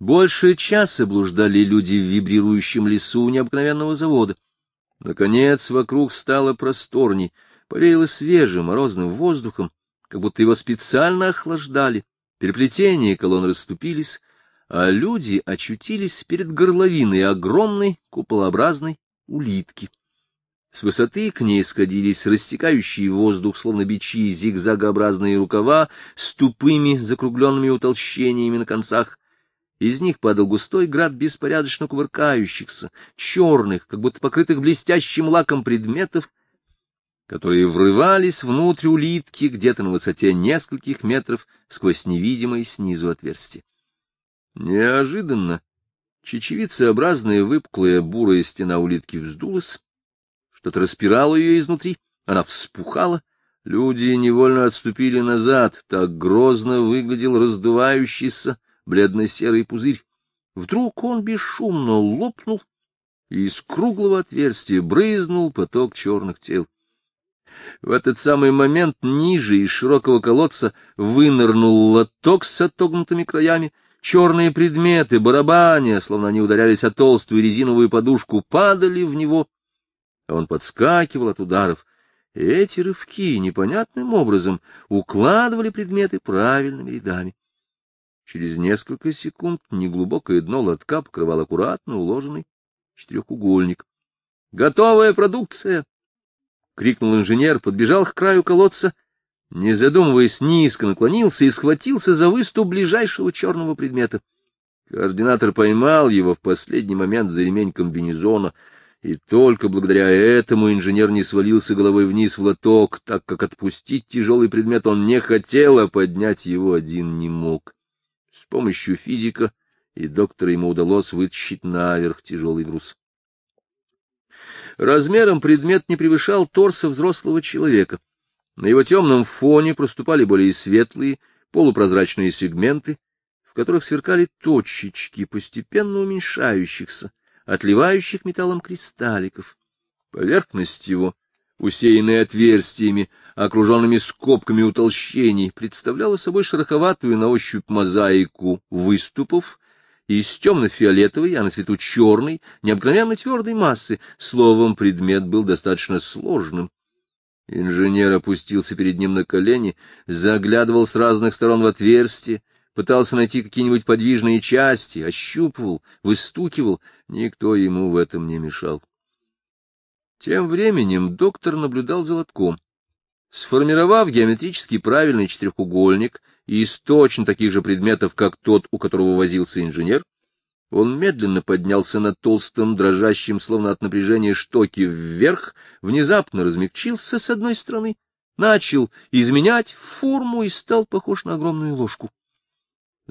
Больше часа блуждали люди в вибрирующем лесу необыкновенного завода. Наконец вокруг стало просторней, повеяло свежим морозным воздухом, как будто его специально охлаждали. Переплетения колонн расступились, а люди очутились перед горловиной огромной куполообразной улитки. С высоты к ней сходились растекающие воздух, словно бичи, зигзагообразные рукава с тупыми закругленными утолщениями на концах. Из них падал густой град беспорядочно кувыркающихся, черных, как будто покрытых блестящим лаком предметов, которые врывались внутрь улитки где-то на высоте нескольких метров сквозь невидимое снизу отверстие. Неожиданно чечевицеобразная выпуклая бурая стена улитки вздулась, что-то распирало ее изнутри, она вспухала, люди невольно отступили назад, так грозно выглядел раздувающийся бледно-серый пузырь. Вдруг он бесшумно лопнул, и из круглого отверстия брызнул поток черных тел. В этот самый момент ниже из широкого колодца вынырнул лоток с отогнутыми краями, черные предметы, барабаня, словно они ударялись о толстую резиновую подушку, падали в него, он подскакивал от ударов. Эти рывки непонятным образом укладывали предметы правильными рядами. Через несколько секунд неглубокое дно лотка покрывал аккуратно уложенный четырехугольник. — Готовая продукция! — крикнул инженер, подбежал к краю колодца, не задумываясь, низко наклонился и схватился за выступ ближайшего черного предмета. Координатор поймал его в последний момент за ремень комбинезона, и только благодаря этому инженер не свалился головой вниз в лоток, так как отпустить тяжелый предмет он не хотел, а поднять его один не мог. С помощью физика и доктора ему удалось вытащить наверх тяжелый груз. Размером предмет не превышал торса взрослого человека. На его темном фоне проступали более светлые, полупрозрачные сегменты, в которых сверкали точечки, постепенно уменьшающихся, отливающих металлом кристалликов. Поверхность его, усеянная отверстиями, окруженными скобками утолщений, представляла собой шероховатую на ощупь мозаику выступов из темно-фиолетовой, а на свету черной, необыкновенно твердой массы. Словом, предмет был достаточно сложным. Инженер опустился перед ним на колени, заглядывал с разных сторон в отверстие, пытался найти какие-нибудь подвижные части, ощупывал, выстукивал, никто ему в этом не мешал. Тем временем доктор наблюдал за лотком. Сформировав геометрически правильный четырехугольник из точно таких же предметов, как тот, у которого возился инженер, он медленно поднялся на толстом, дрожащем, словно от напряжения штоке, вверх, внезапно размягчился с одной стороны, начал изменять форму и стал похож на огромную ложку.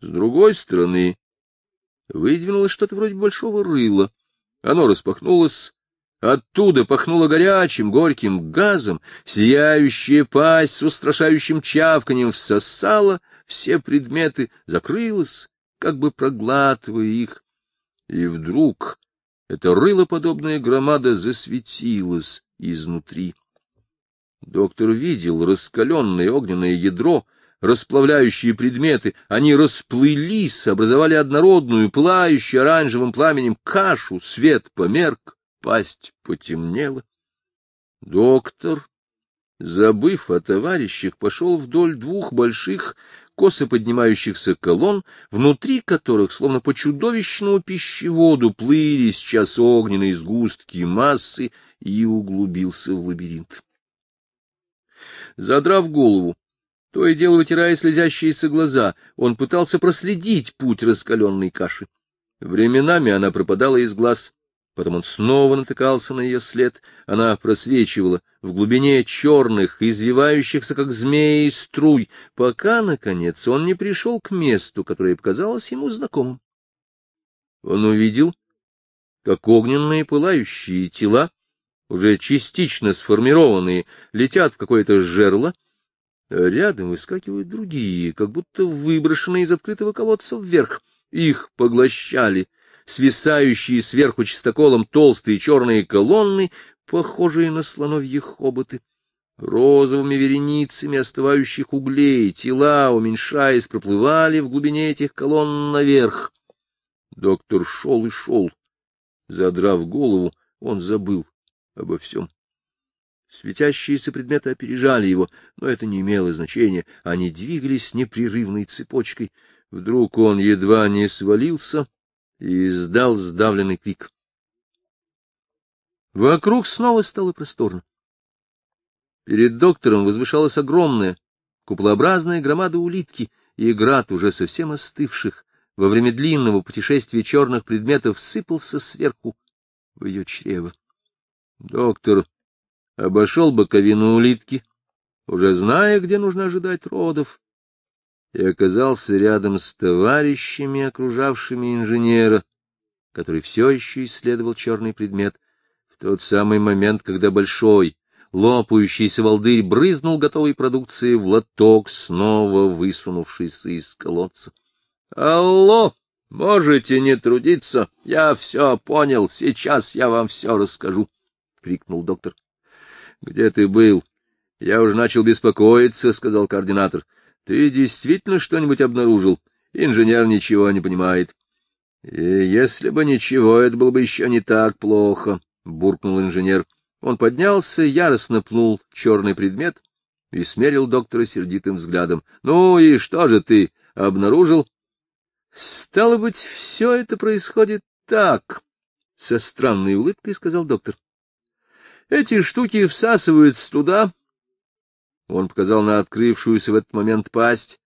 С другой стороны выдвинулось что-то вроде большого рыла. Оно распахнулось, оттуда пахнуло горячим, горьким газом, сияющая пасть с устрашающим чавканием всосала все предметы, закрылась, как бы проглатывая их. И вдруг эта рылоподобная громада засветилась изнутри. Доктор видел раскаленное огненное ядро, расплавляющие предметы, они расплылись, образовали однородную, пылающую оранжевым пламенем кашу, свет померк, пасть потемнела. Доктор, забыв о товарищах, пошел вдоль двух больших, косо поднимающихся колонн, внутри которых, словно по чудовищному пищеводу, плыли сейчас огненные сгустки массы, и углубился в лабиринт. Задрав голову, то и дело вытирая слезящиеся глаза, он пытался проследить путь раскаленной каши. Временами она пропадала из глаз, потом он снова натыкался на ее след, она просвечивала в глубине черных, извивающихся, как змеи, струй, пока, наконец, он не пришел к месту, которое показалось ему знакомым. Он увидел, как огненные пылающие тела, уже частично сформированные, летят в какое-то жерло, Рядом выскакивают другие, как будто выброшенные из открытого колодца вверх. Их поглощали свисающие сверху чистоколом толстые черные колонны, похожие на слоновьи хоботы. Розовыми вереницами остывающих углей тела, уменьшаясь, проплывали в глубине этих колонн наверх. Доктор шел и шел. Задрав голову, он забыл обо всем. Светящиеся предметы опережали его, но это не имело значения. Они двигались непрерывной цепочкой. Вдруг он едва не свалился и издал сдавленный крик. Вокруг снова стало просторно. Перед доктором возвышалась огромная, куполообразная громада улитки, и град уже совсем остывших во время длинного путешествия черных предметов сыпался сверху в ее чрево. Доктор обошел боковину улитки, уже зная, где нужно ожидать родов, и оказался рядом с товарищами, окружавшими инженера, который все еще исследовал черный предмет, в тот самый момент, когда большой, лопающийся волдырь брызнул готовой продукции в лоток, снова высунувшийся из колодца. — Алло! Можете не трудиться? Я все понял. Сейчас я вам все расскажу, — крикнул доктор. — Где ты был? — Я уже начал беспокоиться, — сказал координатор. — Ты действительно что-нибудь обнаружил? Инженер ничего не понимает. — если бы ничего, это было бы еще не так плохо, — буркнул инженер. — он поднялся, яростно пнул черный предмет и смерил доктора сердитым взглядом. — Ну и что же ты обнаружил? — Стало быть, все это происходит так, — со странной улыбкой сказал доктор. — Эти штуки всасываются туда. Он показал на открывшуюся в этот момент пасть.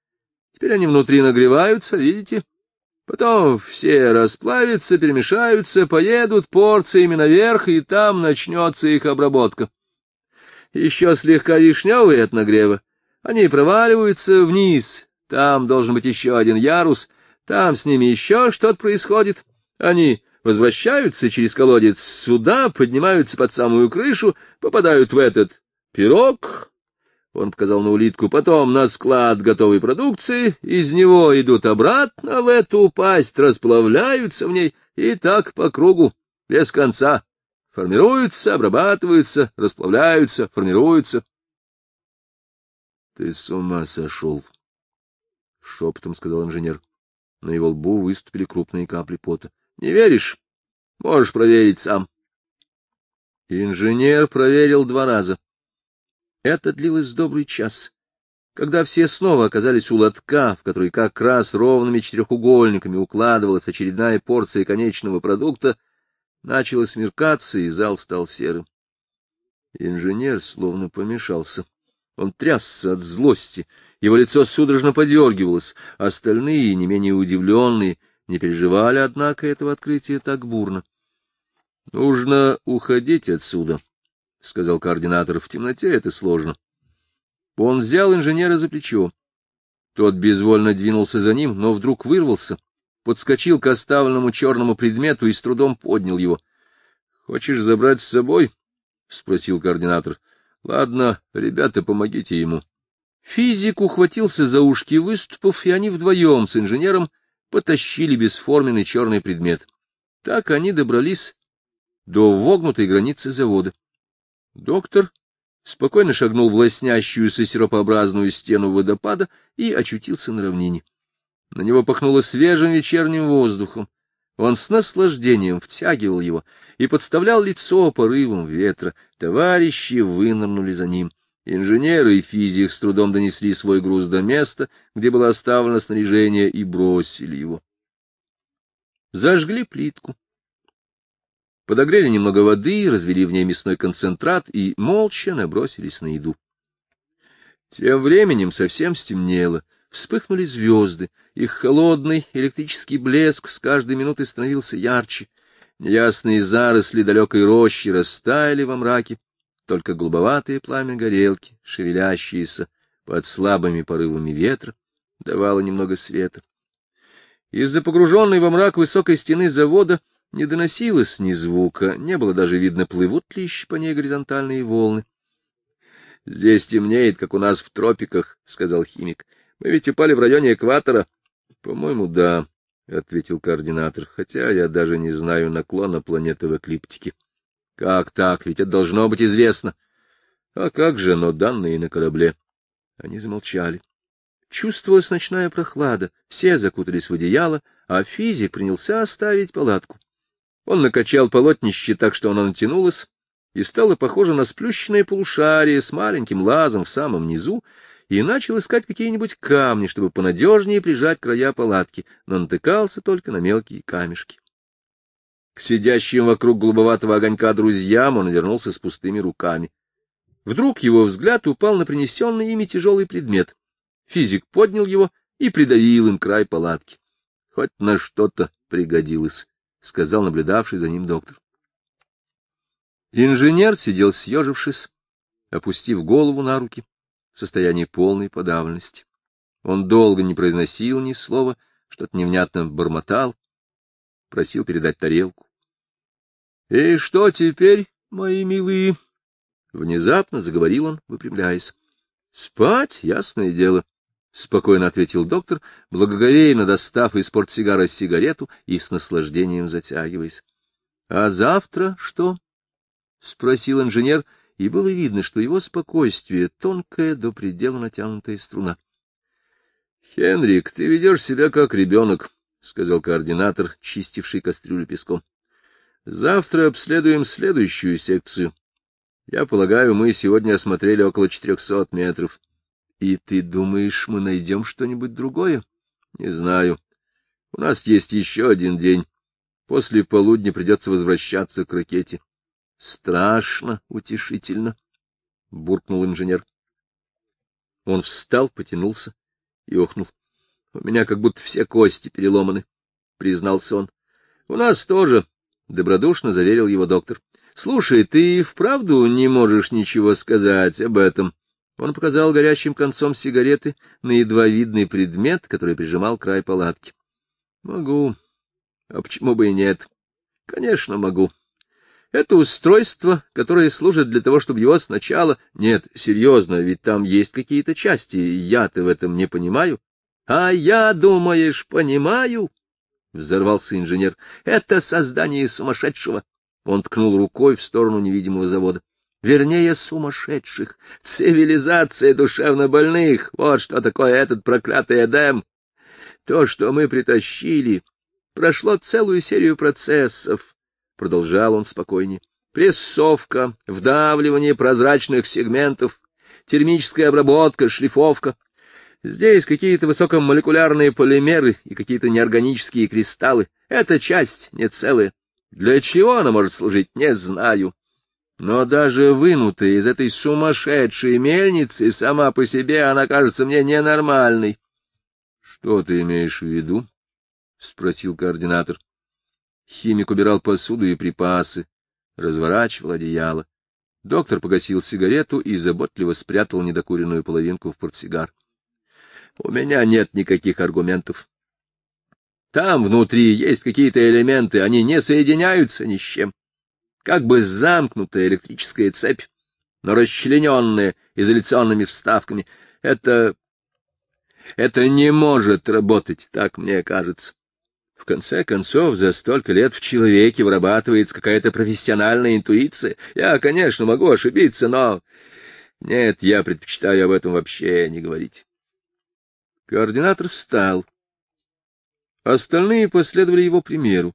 Теперь они внутри нагреваются, видите? Потом все расплавятся, перемешаются, поедут порциями наверх, и там начнется их обработка. Еще слегка вишневые от нагрева. Они проваливаются вниз. Там должен быть еще один ярус. Там с ними еще что-то происходит. Они возвращаются через колодец сюда, поднимаются под самую крышу, попадают в этот пирог, он показал на улитку. Потом на склад готовой продукции, из него идут обратно в эту пасть, расплавляются в ней, и так по кругу, без конца. Формируются, обрабатываются, расплавляются, формируются. — Ты с ума сошел! — шепотом сказал инженер. На его лбу выступили крупные капли пота. — Не веришь? Можешь проверить сам. Инженер проверил два раза. Это длилось добрый час. Когда все снова оказались у лотка, в который как раз ровными четырехугольниками укладывалась очередная порция конечного продукта, начало смеркаться, и зал стал серым. Инженер словно помешался. Он трясся от злости, его лицо судорожно подергивалось. Остальные, не менее удивленные, не переживали, однако, этого открытия так бурно. — Нужно уходить отсюда, — сказал координатор. — В темноте это сложно. Он взял инженера за плечо. Тот безвольно двинулся за ним, но вдруг вырвался, подскочил к оставленному черному предмету и с трудом поднял его. — Хочешь забрать с собой? — спросил координатор. — Ладно, ребята, помогите ему. Физик ухватился за ушки выступов, и они вдвоем с инженером потащили бесформенный черный предмет. Так они добрались до вогнутой границы завода. Доктор спокойно шагнул в лоснящуюся сиропообразную стену водопада и очутился на равнине. На него пахнуло свежим вечерним воздухом. Он с наслаждением втягивал его и подставлял лицо порывом ветра. Товарищи вынырнули за ним. Инженеры и физик с трудом донесли свой груз до места, где было оставлено снаряжение, и бросили его. Зажгли плитку подогрели немного воды, развели в ней мясной концентрат и молча набросились на еду. Тем временем совсем стемнело, вспыхнули звезды, их холодный электрический блеск с каждой минутой становился ярче. Неясные заросли далекой рощи растаяли во мраке, только голубоватое пламя горелки, шевелящееся под слабыми порывами ветра, давало немного света. Из-за погруженной во мрак высокой стены завода — не доносилось ни звука, не было даже видно, плывут ли еще по ней горизонтальные волны. — Здесь темнеет, как у нас в тропиках, — сказал химик. — Мы ведь упали в районе экватора. — По-моему, да, — ответил координатор, — хотя я даже не знаю наклона планеты в эклиптике. — Как так? Ведь это должно быть известно. — А как же, но данные на корабле. Они замолчали. Чувствовалась ночная прохлада, все закутались в одеяло, а физик принялся оставить палатку. Он накачал полотнище так, что оно натянулось, и стало похоже на сплющенное полушарие с маленьким лазом в самом низу, и начал искать какие-нибудь камни, чтобы понадежнее прижать края палатки, но натыкался только на мелкие камешки. К сидящим вокруг голубоватого огонька друзьям он вернулся с пустыми руками. Вдруг его взгляд упал на принесенный ими тяжелый предмет. Физик поднял его и придавил им край палатки. Хоть на что-то пригодилось, — сказал наблюдавший за ним доктор. Инженер сидел съежившись, опустив голову на руки, в состоянии полной подавленности. Он долго не произносил ни слова, что-то невнятно бормотал, просил передать тарелку. — И что теперь, мои милые? — внезапно заговорил он, выпрямляясь. — Спать, ясное дело. — спокойно ответил доктор, благоговейно достав из портсигара сигарету и с наслаждением затягиваясь. — А завтра что? — спросил инженер, и было видно, что его спокойствие — тонкая до предела натянутая струна. — Хенрик, ты ведешь себя как ребенок, — сказал координатор, чистивший кастрюлю песком. — Завтра обследуем следующую секцию. Я полагаю, мы сегодня осмотрели около четырехсот метров. — и ты думаешь, мы найдем что-нибудь другое? Не знаю. У нас есть еще один день. После полудня придется возвращаться к ракете. Страшно, утешительно, — буркнул инженер. Он встал, потянулся и охнул. — У меня как будто все кости переломаны, — признался он. — У нас тоже, — добродушно заверил его доктор. — Слушай, ты вправду не можешь ничего сказать об этом? Он показал горящим концом сигареты на едва видный предмет, который прижимал край палатки. — Могу. А почему бы и нет? — Конечно, могу. Это устройство, которое служит для того, чтобы его сначала... Нет, серьезно, ведь там есть какие-то части, я-то в этом не понимаю. — А я, думаешь, понимаю? — взорвался инженер. — Это создание сумасшедшего. Он ткнул рукой в сторону невидимого завода вернее, сумасшедших, цивилизация душевнобольных, вот что такое этот проклятый Эдем. То, что мы притащили, прошло целую серию процессов, — продолжал он спокойнее. Прессовка, вдавливание прозрачных сегментов, термическая обработка, шлифовка. Здесь какие-то высокомолекулярные полимеры и какие-то неорганические кристаллы. Это часть, не целая. Для чего она может служить, не знаю. Но даже вынутая из этой сумасшедшей мельницы, сама по себе она кажется мне ненормальной. — Что ты имеешь в виду? — спросил координатор. Химик убирал посуду и припасы, разворачивал одеяло. Доктор погасил сигарету и заботливо спрятал недокуренную половинку в портсигар. — У меня нет никаких аргументов. Там внутри есть какие-то элементы, они не соединяются ни с чем как бы замкнутая электрическая цепь, но расчлененная изоляционными вставками. Это... это не может работать, так мне кажется. В конце концов, за столько лет в человеке вырабатывается какая-то профессиональная интуиция. Я, конечно, могу ошибиться, но... Нет, я предпочитаю об этом вообще не говорить. Координатор встал. Остальные последовали его примеру.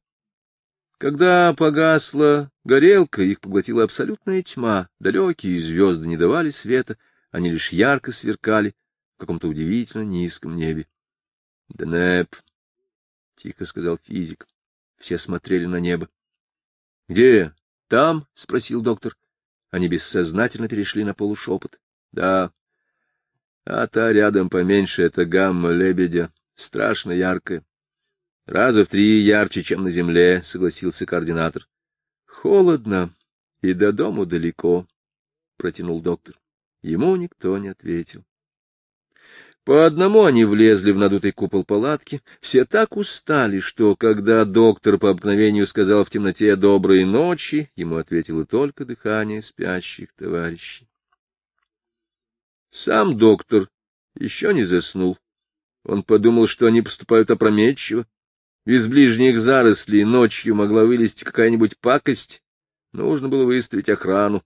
Когда погасла горелка, их поглотила абсолютная тьма, далекие звезды не давали света, они лишь ярко сверкали в каком-то удивительно низком небе. — Денеп, — тихо сказал физик. Все смотрели на небо. — Где? Там? — спросил доктор. Они бессознательно перешли на полушепот. — Да. А та рядом поменьше — это гамма лебедя, страшно яркая. Раза в три ярче, чем на земле, — согласился координатор. — Холодно и до дому далеко, — протянул доктор. Ему никто не ответил. По одному они влезли в надутый купол палатки. Все так устали, что, когда доктор по обыкновению сказал в темноте «доброй ночи», ему ответило только дыхание спящих товарищей. Сам доктор еще не заснул. Он подумал, что они поступают опрометчиво, из ближних зарослей ночью могла вылезти какая-нибудь пакость, нужно было выставить охрану.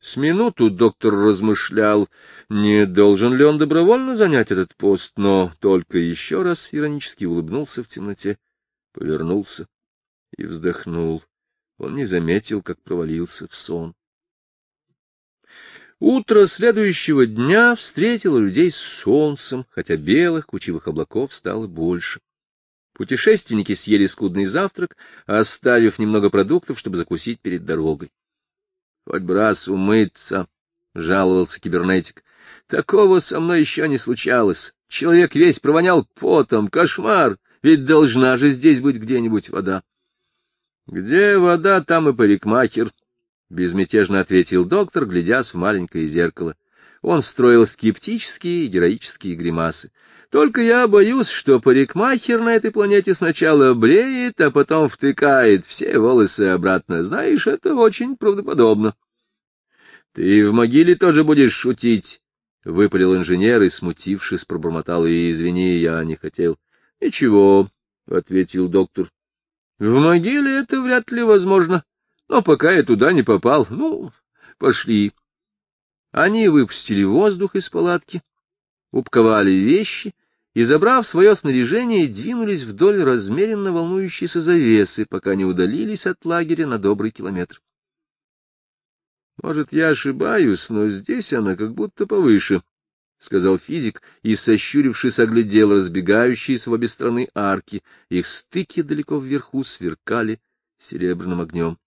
С минуту доктор размышлял, не должен ли он добровольно занять этот пост, но только еще раз иронически улыбнулся в темноте, повернулся и вздохнул. Он не заметил, как провалился в сон. Утро следующего дня встретило людей с солнцем, хотя белых кучевых облаков стало больше. Путешественники съели скудный завтрак, оставив немного продуктов, чтобы закусить перед дорогой. — Хоть бы раз умыться, — жаловался кибернетик. — Такого со мной еще не случалось. Человек весь провонял потом. Кошмар! Ведь должна же здесь быть где-нибудь вода. — Где вода, там и парикмахер, — безмятежно ответил доктор, глядясь в маленькое зеркало. Он строил скептические и героические гримасы. Только я боюсь, что парикмахер на этой планете сначала бреет, а потом втыкает все волосы обратно. Знаешь, это очень правдоподобно. — Ты в могиле тоже будешь шутить? — выпалил инженер и, смутившись, пробормотал. — извини, я не хотел. — Ничего, — ответил доктор. — В могиле это вряд ли возможно. Но пока я туда не попал, ну, пошли. Они выпустили воздух из палатки, упаковали вещи — и, забрав свое снаряжение, двинулись вдоль размеренно волнующейся завесы, пока не удалились от лагеря на добрый километр. — Может, я ошибаюсь, но здесь она как будто повыше, — сказал физик и, сощурившись, оглядел разбегающиеся в обе стороны арки. Их стыки далеко вверху сверкали серебряным огнем.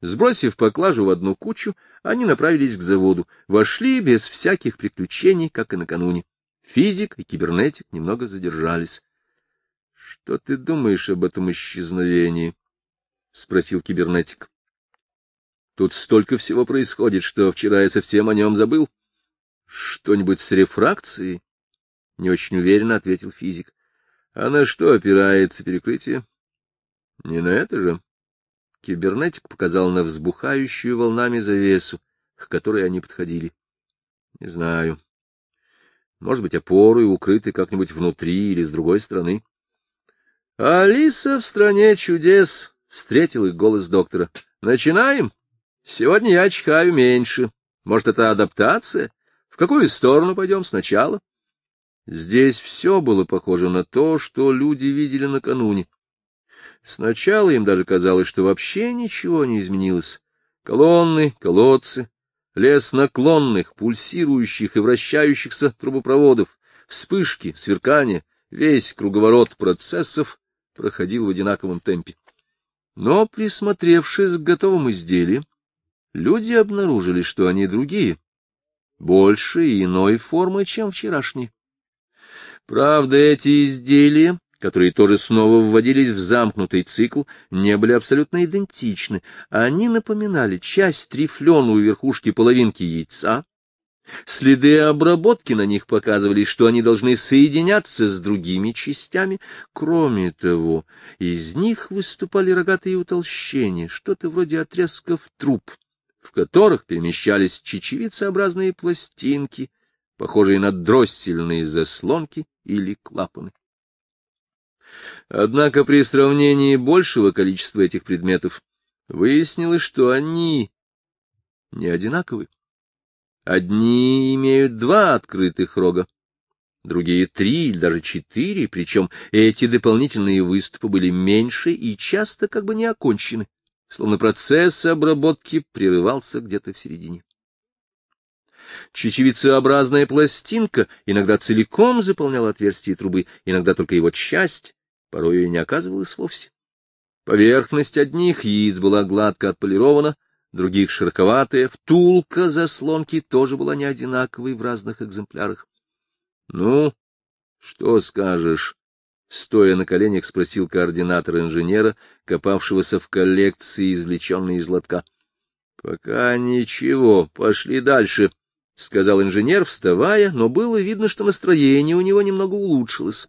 Сбросив поклажу в одну кучу, они направились к заводу, вошли без всяких приключений, как и накануне. Физик и кибернетик немного задержались. — Что ты думаешь об этом исчезновении? — спросил кибернетик. — Тут столько всего происходит, что вчера я совсем о нем забыл. — Что-нибудь с рефракцией? — не очень уверенно ответил физик. — А на что опирается перекрытие? — Не на это же. Кибернетик показал на взбухающую волнами завесу, к которой они подходили. — Не знаю. Может быть, опоры укрыты как-нибудь внутри или с другой стороны. — Алиса в стране чудес! — встретил их голос доктора. — Начинаем? Сегодня я чихаю меньше. Может, это адаптация? В какую сторону пойдем сначала? Здесь все было похоже на то, что люди видели накануне. Сначала им даже казалось, что вообще ничего не изменилось. Колонны, колодцы, лес наклонных, пульсирующих и вращающихся трубопроводов, вспышки, сверкания, весь круговорот процессов проходил в одинаковом темпе. Но, присмотревшись к готовым изделиям, люди обнаружили, что они другие, больше и иной формы, чем вчерашние. Правда, эти изделия которые тоже снова вводились в замкнутый цикл, не были абсолютно идентичны. Они напоминали часть трифлену верхушки половинки яйца. Следы обработки на них показывали, что они должны соединяться с другими частями. Кроме того, из них выступали рогатые утолщения, что-то вроде отрезков труб, в которых перемещались чечевицеобразные пластинки, похожие на дроссельные заслонки или клапаны. Однако при сравнении большего количества этих предметов выяснилось, что они не одинаковы. Одни имеют два открытых рога, другие три или даже четыре, причем эти дополнительные выступы были меньше и часто как бы не окончены, словно процесс обработки прерывался где-то в середине. Чечевицеобразная пластинка иногда целиком заполняла отверстие трубы, иногда только его часть, порой и не оказывалось вовсе. Поверхность одних яиц была гладко отполирована, других широковатая, втулка заслонки тоже была не одинаковой в разных экземплярах. — Ну, что скажешь? — стоя на коленях, спросил координатор инженера, копавшегося в коллекции, извлеченной из лотка. — Пока ничего, пошли дальше, — сказал инженер, вставая, но было видно, что настроение у него немного улучшилось.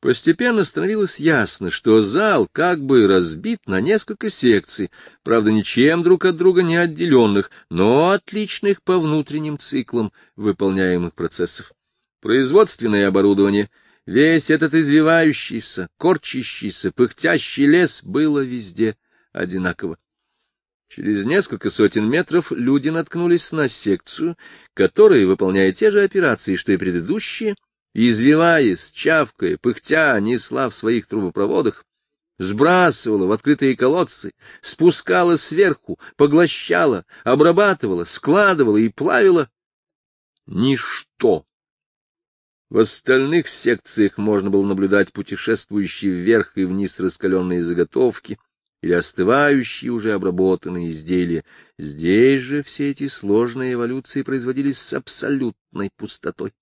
Постепенно становилось ясно, что зал как бы разбит на несколько секций, правда, ничем друг от друга не отделенных, но отличных по внутренним циклам выполняемых процессов. Производственное оборудование, весь этот извивающийся, корчащийся, пыхтящий лес было везде одинаково. Через несколько сотен метров люди наткнулись на секцию, которая, выполняя те же операции, что и предыдущие, извиваясь, чавкая, пыхтя, несла в своих трубопроводах, сбрасывала в открытые колодцы, спускала сверху, поглощала, обрабатывала, складывала и плавила. Ничто. В остальных секциях можно было наблюдать путешествующие вверх и вниз раскаленные заготовки или остывающие уже обработанные изделия. Здесь же все эти сложные эволюции производились с абсолютной пустотой.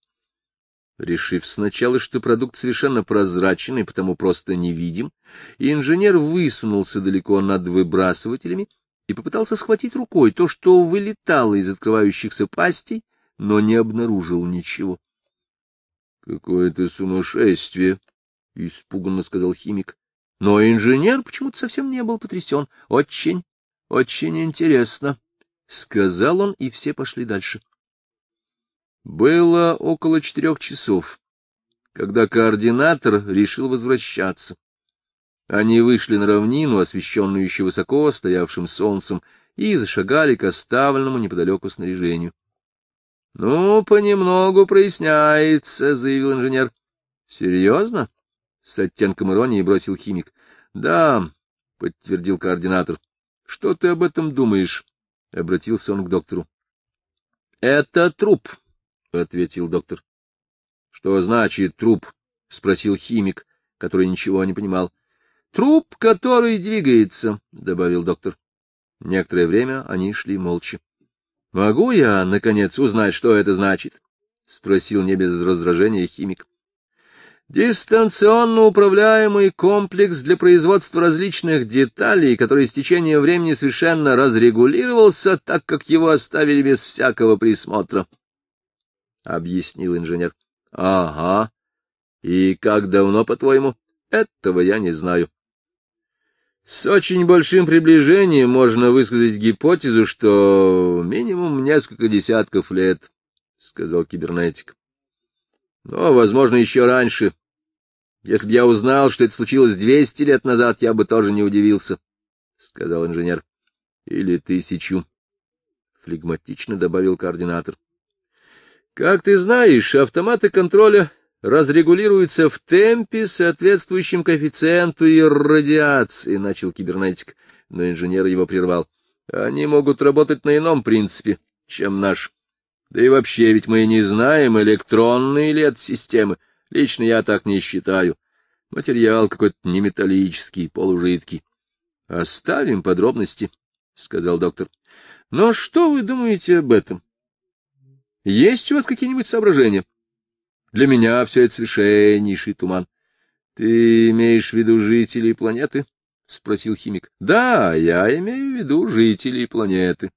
Решив сначала, что продукт совершенно прозрачный, потому просто невидим, инженер высунулся далеко над выбрасывателями и попытался схватить рукой то, что вылетало из открывающихся пастей, но не обнаружил ничего. — Какое-то сумасшествие! — испуганно сказал химик. Но инженер почему-то совсем не был потрясен. — Очень, очень интересно, — сказал он, и все пошли дальше. — было около четырех часов, когда координатор решил возвращаться. Они вышли на равнину, освещенную еще высоко стоявшим солнцем, и зашагали к оставленному неподалеку снаряжению. — Ну, понемногу проясняется, — заявил инженер. — Серьезно? — с оттенком иронии бросил химик. — Да, — подтвердил координатор. — Что ты об этом думаешь? — обратился он к доктору. — Это труп, — ответил доктор. — Что значит труп? — спросил химик, который ничего не понимал. — Труп, который двигается, — добавил доктор. Некоторое время они шли молча. — Могу я, наконец, узнать, что это значит? — спросил не без раздражения химик. — Дистанционно управляемый комплекс для производства различных деталей, который с течением времени совершенно разрегулировался, так как его оставили без всякого присмотра, — объяснил инженер. — Ага. И как давно, по-твоему? Этого я не знаю. С очень большим приближением можно высказать гипотезу, что минимум несколько десятков лет, — сказал кибернетик. Но, возможно, еще раньше. Если бы я узнал, что это случилось двести лет назад, я бы тоже не удивился, — сказал инженер. — Или тысячу, — флегматично добавил координатор. Как ты знаешь, автоматы контроля разрегулируются в темпе, соответствующем коэффициенту и начал кибернетик, но инженер его прервал. Они могут работать на ином принципе, чем наш. Да и вообще, ведь мы не знаем, электронные ли это системы. Лично я так не считаю. Материал какой-то неметаллический, полужидкий. — Оставим подробности, — сказал доктор. — Но что вы думаете об этом? Есть у вас какие-нибудь соображения? Для меня все это совершеннейший туман. — Ты имеешь в виду жителей планеты? — спросил химик. — Да, я имею в виду жителей планеты.